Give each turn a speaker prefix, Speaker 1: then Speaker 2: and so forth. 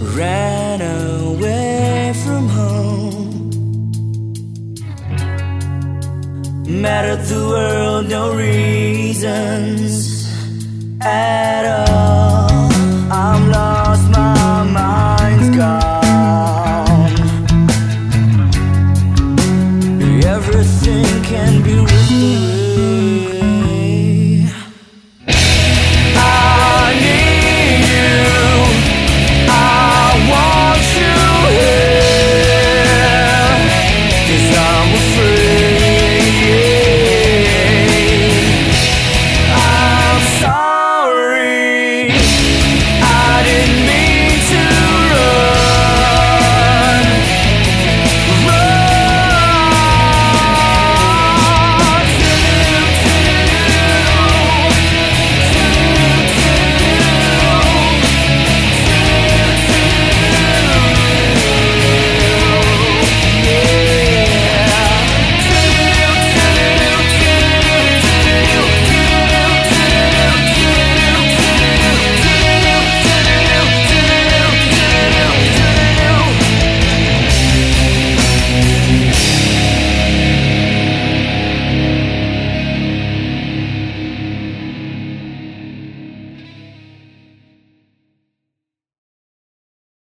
Speaker 1: ran away from home. Mad at the world, no reasons at all.